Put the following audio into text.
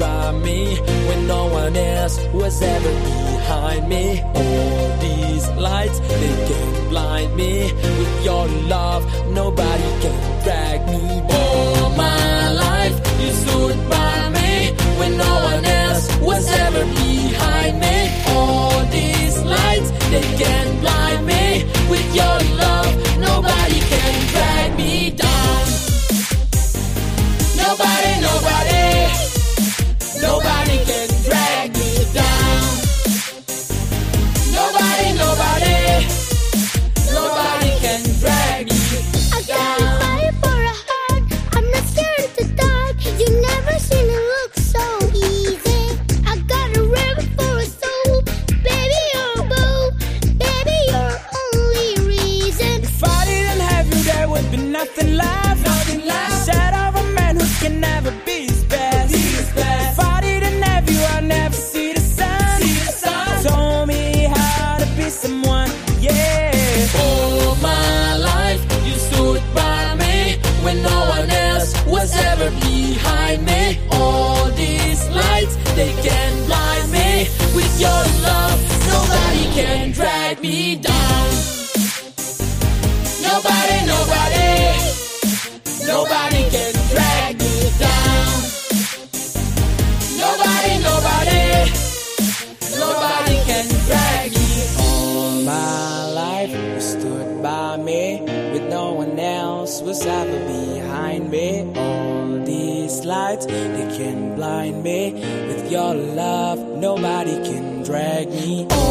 by me when no one else was ever behind me. All these lights, they can blind me. With your love, nobody can drag me down. All my life you stood by me when no one else was ever behind me. All these lights, they can nothing left. Nothing left. Shadow of a man who can never be his best. his best. If I didn't have you, I'd never see the sun. See the sun. Told me how to be someone, yeah. All my life you stood by me when no one else was ever behind me. All these lights they can blind me. With your love, nobody can drag me down. By me with no one else was ever behind me. All these lights they can blind me with your love. Nobody can drag me.